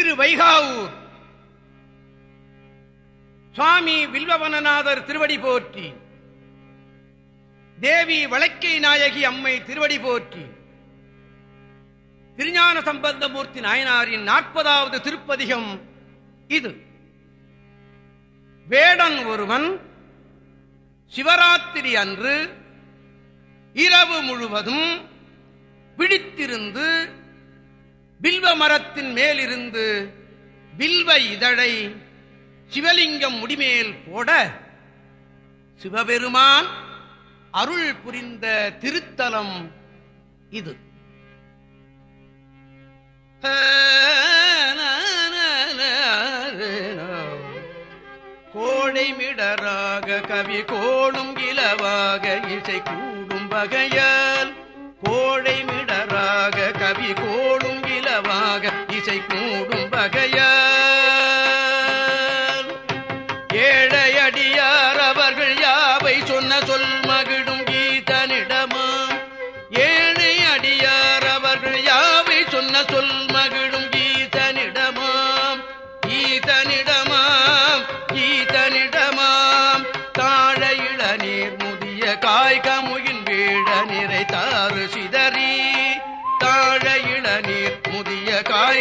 திரு வைகாவூர் சுவாமி வில்வவனநாதர் திருவடி போற்றி. தேவி வழக்கை நாயகி அம்மை திருவடி போற்றி. திருஞான சம்பந்தமூர்த்தி நாயனாரின் நாற்பதாவது திருப்பதிகம் இது. வேடன் ஒருவன் சிவராத்திரி அன்று இரவு முழுவதும் பிடித்திருந்து பில்வ மரத்தின் மேலிருந்து பில்வ இதழை சிவலிங்கம் முடிமேல் போட சிவபெருமான் அருள் புரிந்த திருத்தலம் இது. கோடைமிடராக கவி கோடும் இலவாக இசை கூடும் வகையால் கோடைமிடராக கவி கோ இசை கூடும்.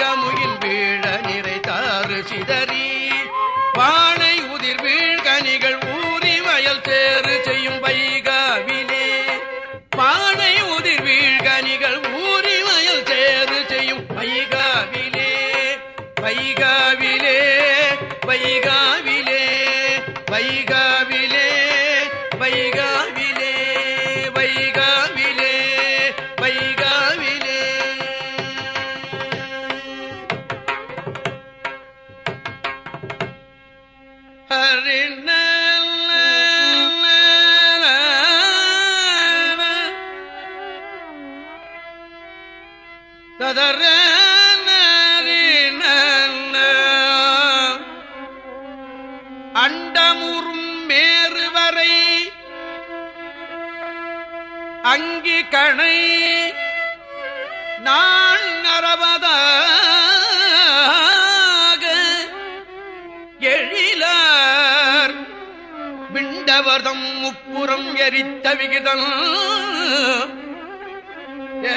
கமுகின் வீழ நிறை தாறு சிதறி ததர அண்டமுறும் மேறுவரை அங்கி கணை நான் அறவதாக எழிலார் விண்டவர்தம் முப்புறம் எரித்த விகிதம் ஏ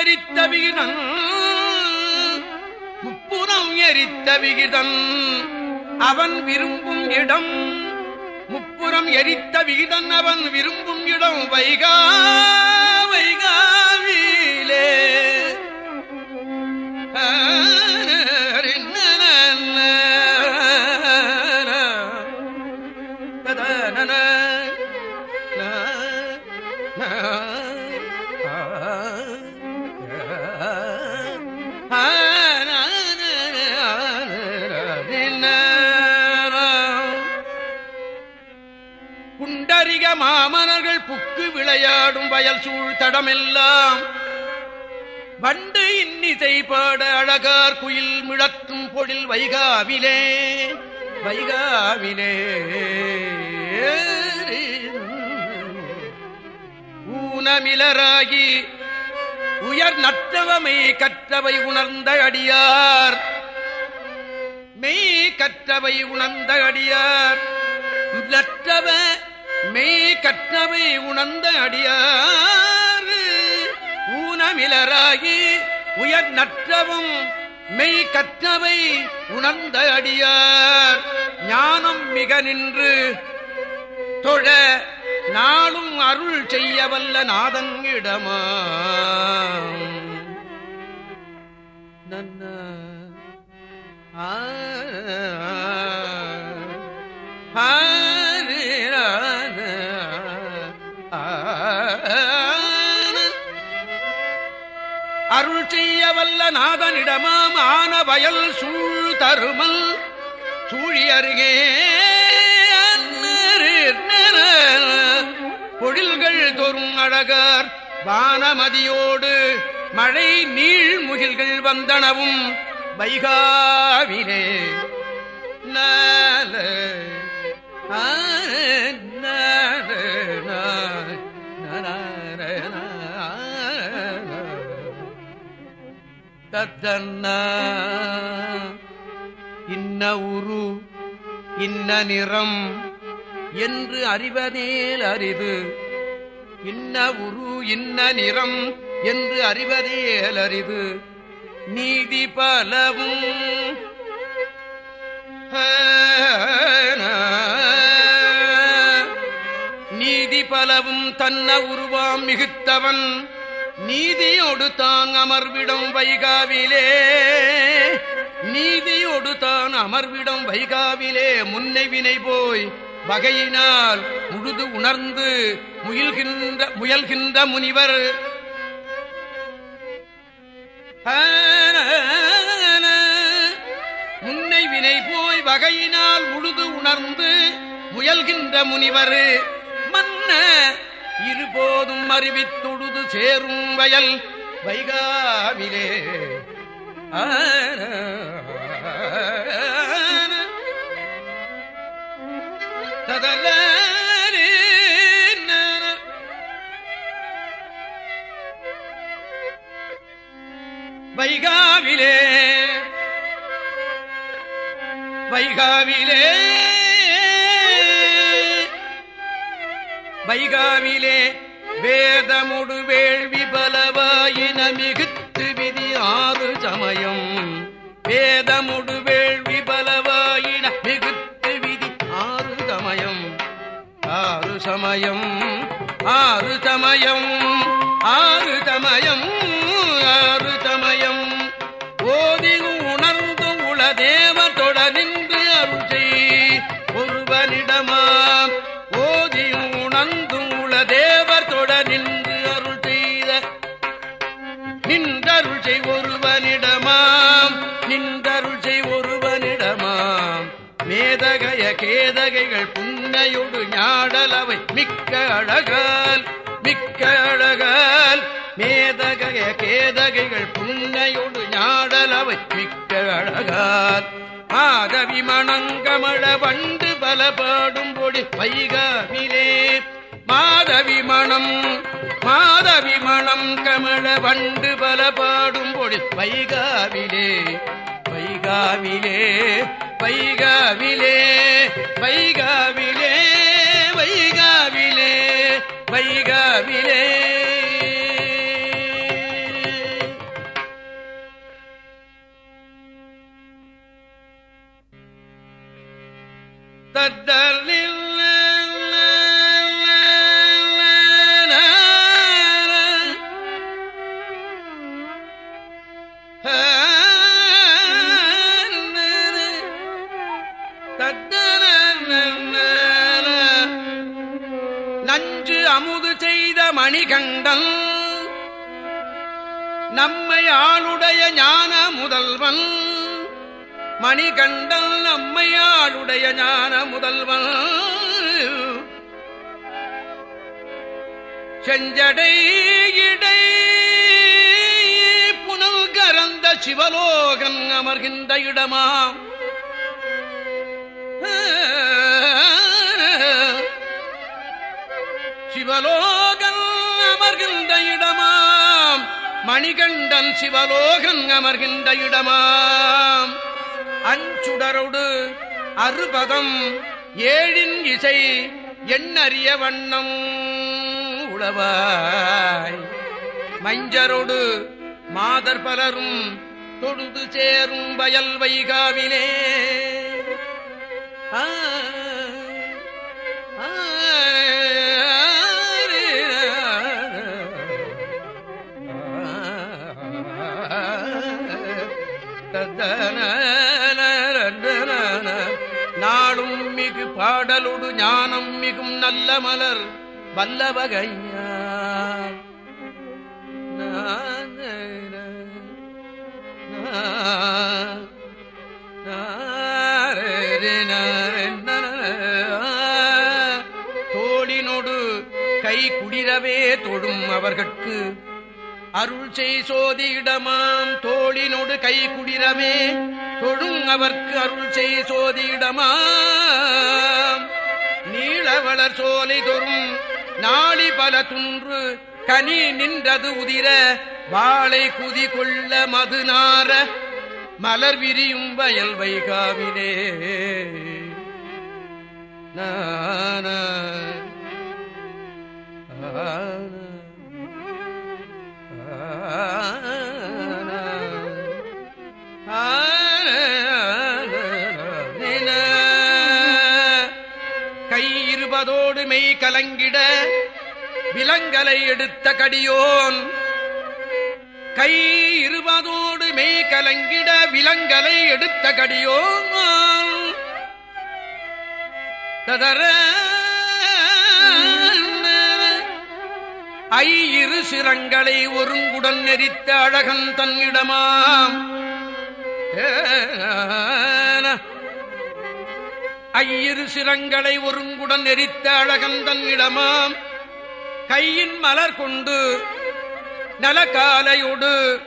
எரித்த விகிதம் முப்புறம் எரித்த விகிதம் அவன் விரும்பும் இடம். முப்புறம் எரித்த விகிதன் அவன் விரும்பும் இடம் வைகா விளையாடும் வயல் சூழ் தடமெல்லாம். வண்டு இன்னிசை பாட அழகார் குயில் மிழக்கும் பொழில் வைகாவிலே வைகாவிலே. ஊனமிலராகி உயர் நற்றவமை கற்றவை உணர்ந்த அடியார். மெய் கற்றவை உணர்ந்த அடியார். நற்றவ மெய் கற்றவை உணர்ந்த அடியார் ஊனமிலராகி உயர் நற்றவும் மெய் கற்றவை உணர்ந்த அடியார். ஞானம் மிக நின்று தொழ நாளும் அருள் செய்ய வல்ல நாதங்கிடமா. நன்ன. ஆ. நாதனிடமாம் ஆன வயல் சூழ் தருமல். சூழி அருகே பொழில்கள் தோறும் அழகர் வானமதியோடு மழை நீள் முகில்கள் வந்தனவும் வைகாவிலே. நல ஆ, தத்தன்ன. இன்ன உரு இன்ன நிறம் என்று அறிவதேல் அரிது. இன்ன உரு இன்ன நிறம் என்று அறிவதேல் அரிது. நீதி பலவும் நீதி பலவும் தன்ன உருவாம் மிகுத்தவன் நீதியோடு தான் அமர்விடம் வைகாவிலே. நீதியோடு தான் அமர்விடம் வைகாவிலே. முன்னை வினை போய் வகையினால் முழுது உணர்ந்து முயல்கின்ற முயல்கின்ற முனிவர். முன்னை வினை போய் வகையினால் உழுது உணர்ந்து முயல்கின்ற முனிவர். மன்ன இருபோதும் அறிவித்துழுது சேரும் வயல் வைகாவிலே. ததல வைகாவிலே. வைகாவிலே. வைகாவிலே வேதமுடு வேள்வி பலவாயின மிகுத்து விதி ஆறு சமயம். வேதமுடு வேள்வி பலவாயின மிகுத்து விதி ஆறு சமயம். ஆறு சமயம் ஆறு சமயம். கேதகைகள் புன்னையொடு ஞாடலவை மிக்க அழகால் மிக்க அழகால். மேதகைய கேதகைகள் புன்னையொடு ஞாடலவை மிக்க அழகால். மாதவி மணங்கமழ வண்டு பல பாடும் பொடி பைகாமிலே மாதவி மணம் மாதவி மணம் கமழ வண்டு பல பாடும் பொடி பைகாவிலே வைகாவிலே வைகாவிலே வைகாவிலே. நம்மை ஆளுடைய ஞான முதல்வன். மணிகண்டன் நம்மை ஆளுடைய ஞான முதல்வன். செஞ்சடை இடை புனல் கரந்த சிவலோகன் அமர்கின்ற இடமாம். சிவலோ மணிகண்டன் சிவலோகன் அமர்கின்ற இடமாம். அஞ்சுடரோடு அறுபதம் ஏழின் இசை எண்ணறிய வண்ணம் உளவாய். மஞ்சரோடு மாதர் பலரும் தொழுது சேரும் வயல் வைகாவிலே. ஆ. நாளும் மிகு பாடலொடு ஞானம் மிகும் நல்ல மலர் வல்லவகையா. தோழினொடு கை குடிரவே தொடும் அவர்கட்கு. அருள் செய் சோதியிடமாம் தோழினொடு கை குடிரவே தொழும் அவர்க்கு அருள் செய் சோதியிடமா நீளவளர் சோலை தொறும் நாளி பல துன்று கனி நின்றது உதிர வாழை குதி கொள்ள மதுநார மலர் விரியும் வயல் வைகாவிலே. நான ஆ கலங்கிட விலங்கலை எடுத்த கடியோன். கை இருபதோடு மெய் கலங்கிட விலங்கலை எடுத்த கடியோன். ததர ஐ இரு சிரங்களை ஒருங்குடன் நெறித்த அழகன் தன்னிடமாம். ஏ ஐயிரு சிரங்களை ஒருங்குடன் நெறித்த அழகந்தன் இடமாம். கையின் மலர் கொண்டு நலகாலையோடு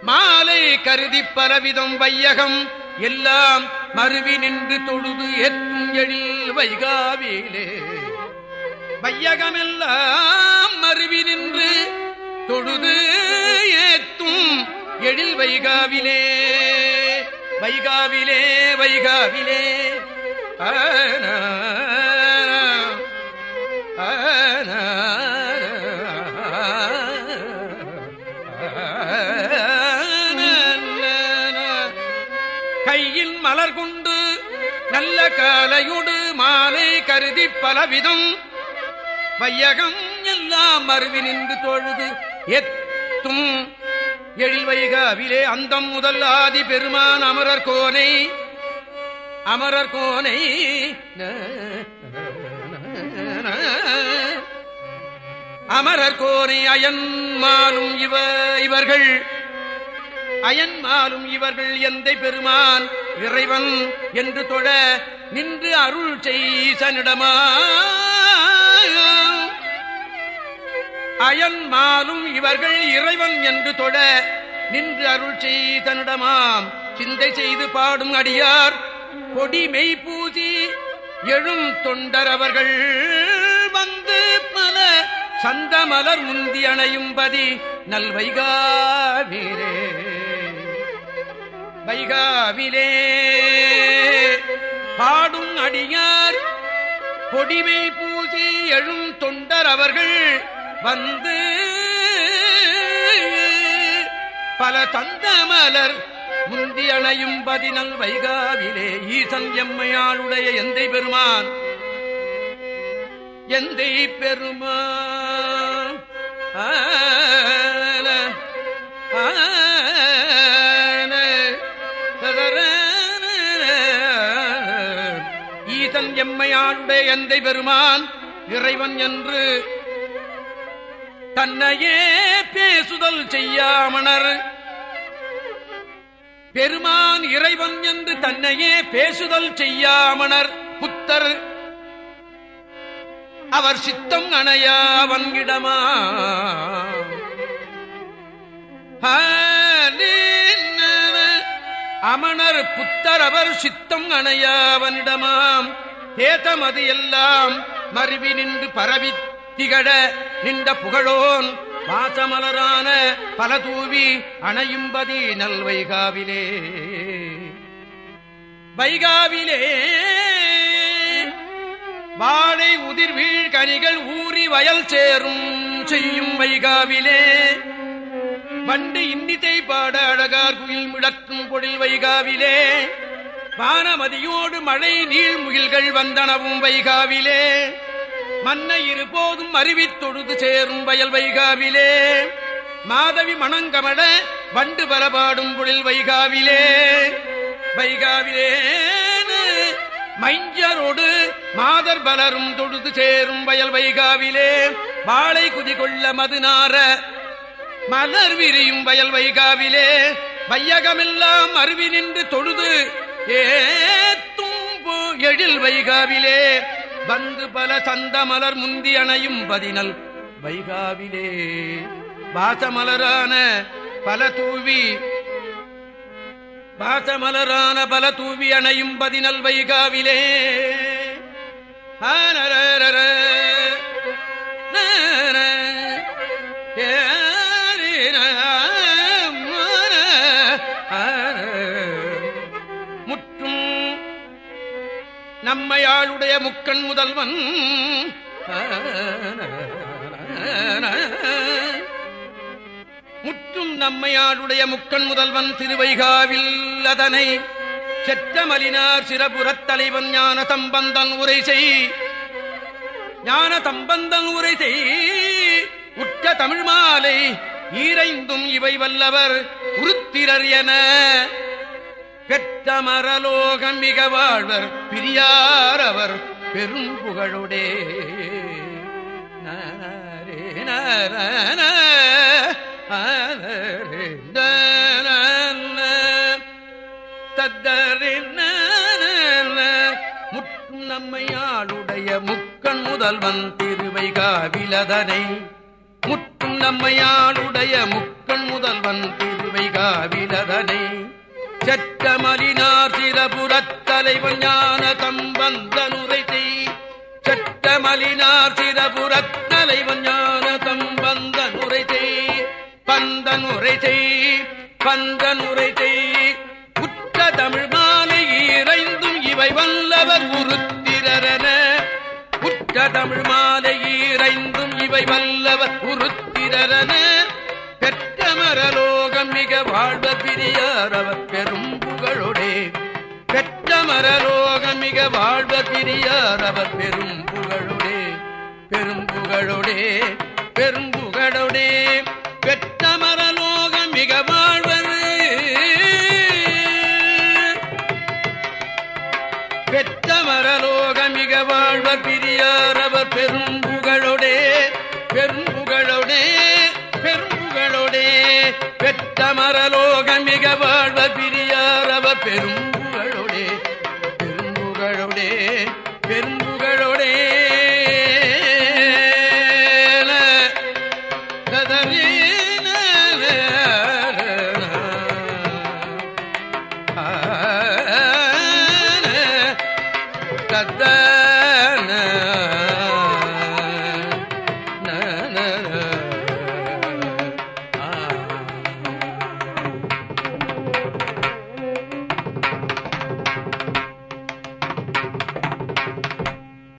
மாலை கருதி பலவிதம் வையகம். எல்லாம் மருவி நின்று தொழுது எத்தும் எழில் வைகாவிலே. வையகமெல்லாம் மருவி நின்று தொழுது ஏத்தும் எழில் வைகாவிலே. வைகாவிலே வைகாவிலே. கையில் மலர் கொண்டு நல்ல காலையுடு மாலை கருதி பலவிதம். வையகம் எல்லாம் மருவி நின்று தொழுது எத்தும். எழில் வைகாவிலே அந்தம் முதல் ஆதி பெருமான் அமரர் கோனை. அமரர் கோனை அமரர் கோனை அயன்மாலும் இவ இவர்கள். அயன்மாலும் இவர்கள் எந்த பெருமான்? இறைவன் என்று தொழ நின்று அருள் செய்சனிடமா அயன்மாலும் இவர்கள் இறைவன் என்று தொழ நின்று அருள் செய்தனிடமாம் சிந்தை செய்து பாடும் அடியார் கொடி பூசி எழும் தொண்டரவர்கள் வந்து பல சந்தமலர் முந்தி அணையும்பதி நல்வைகாவிரே வைகாவிலே பாடும் அடியார் கொடிமை பூசி எழும் தொண்டர் அவர்கள். வந்து பல தந்தமலர் முந்தி அணையும் பதினல் வைகாவிலே ஈசன் எம்மையாளுடைய எந்தை பெருமான். எந்தை பெருமான். ஈசன் எம்மையாளுடைய எந்தை பெருமான். இறைவன் என்று தன்னையே பேசுதல் செய்யாமணர் பெருமான் இறைவன் என்று தன்னையே பேசுதல் செய்யாமணர் புத்தர். அவர் சித்தம் அணையாவன்கிடமா அமணர் புத்தர் அவர் சித்தம் அணையாவனிடமாம் தேதமது எல்லாம் மருவி நின்று பரவி திகழ நின்ற புகழோன். வாசமலரான பல தூவி அணையும்பதி நல் வைகாவிலே வைகாவிலே வாழை உதிர்வீழ் கனிகள் ஊறி வயல் சேரும் செய்யும் வைகாவிலே. வண்டு இன்னிசை பாட அழகார் குயில் முழக்கும் பொழில் வைகாவிலே. வானமதியோடு மழை நீள் முகில்கள் வந்தனவும் வைகாவிலே. மன்ன இருபோதும் அருவித் தொழுது சேரும் வயல் வைகாவிலே. மாதவி மணங்கமட வண்டு பலபாடும் புழில் வைகாவிலே. வைகாவிலே மைஞ்சரோடு மாதர் பலரும் தொழுது சேரும் வயல் வைகாவிலே. வாழை குதி கொள்ள மதுநார மலர் விரியும் வயல் வைகாவிலே. வையகமெல்லாம் அருவி நின்று தொழுது ஏத்தும்பு எழில் வைகாவிலே. வந்து பல சந்த மலர் முந்தி அணையும் பதினல். வைகாவிலே பாசமலரான பல தூவி பாசமலரான பல தூவி அணையும் பதினல் வைகாவிலே. ஆனர நம்மையாளுடைய முக்கண் முதல்வன். முற்றும் நம்மையாளுடைய முக்கண் முதல்வன் திருவைகாவில் அதனை செற்றமலினார் சிறபுறத் தலைவன் ஞான தம்பந்தன் உரை செய். ஞான தம்பந்தன் உரை செய். உற்ற தமிழ் மாலை ஈரைந்தும் இவை வல்லவர் உருத்திரர் என பெற்ற மரலோகம் மிக வாழ்வர் பிரியார் அவர். பெரும் புகழுடே. நாரே நாரான முற்றும் நம்மையாளுடைய முக்கண் முதல்வன் திருவை காவிலதனை முற்றும் நம்மையாளுடைய முக்கண் முதல்வன் திருவை காவிலதனை சட்டமலினார் சிறபுறத் தலைவன் ஞான தம்பந்தனுரை பிரியார் பெரும் புகழோடே. பெற்ற மரலோகம் மிக வாழ்வ பிரியார் அவர் பெரும் புகழோடே. பெரும் புகழோடே பெரும் புகழோடே.